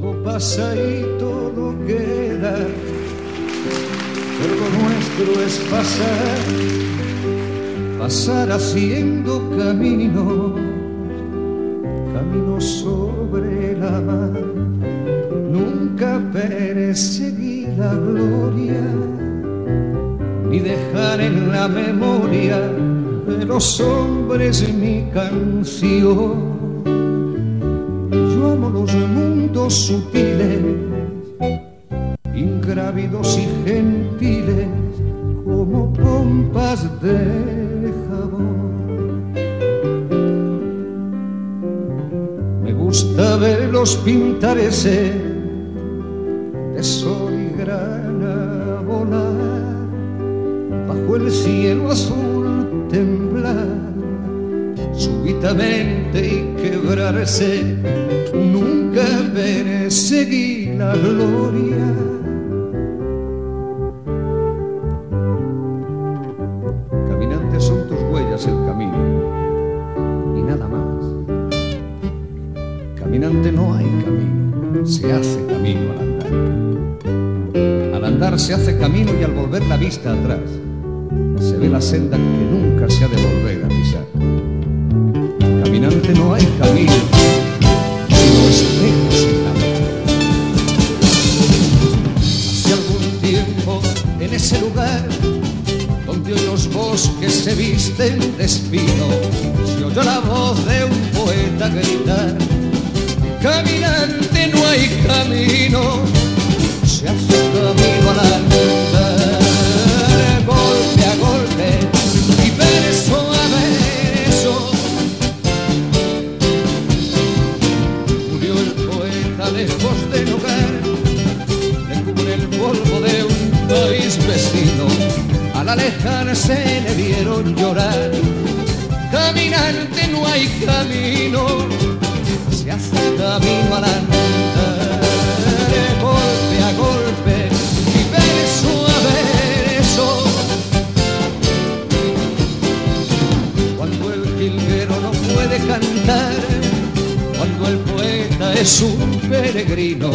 Todo pasa y todo queda, pero lo nuestro es pasar, pasar haciendo camino, camino sobre la mar. Nunca perseguir la gloria, ni dejar en la memoria de los hombres mi canción los mundos sutiles, ingrávidos y gentiles, como pompas de jabón. Me gusta verlos pintar ese de sol y grana volar, bajo el cielo azul temblar súbitamente y quebrarse, gloria. Caminantes son tus huellas el camino y nada más. Caminante no hay camino, se hace camino al andar. Al andar se hace camino y al volver la vista atrás se ve la senda que nunca se ha de volver a pisar caminante no hay camino, donde hoy los bosques se visten de espino, se oyó la voz de un poeta gritar, caminante no hay camino, se hace camino a la se le vieron llorar. Caminante no hay camino, se hace camino al andar, golpe a golpe y beso a beso. Cuando el jilguero no puede cantar, cuando el poeta es un peregrino,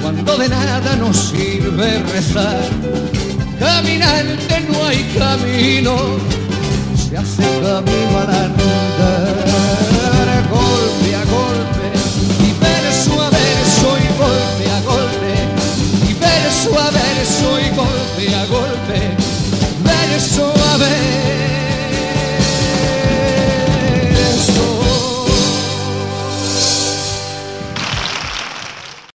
cuando de nada nos sirve rezar caminante no hay camino, se hace camino al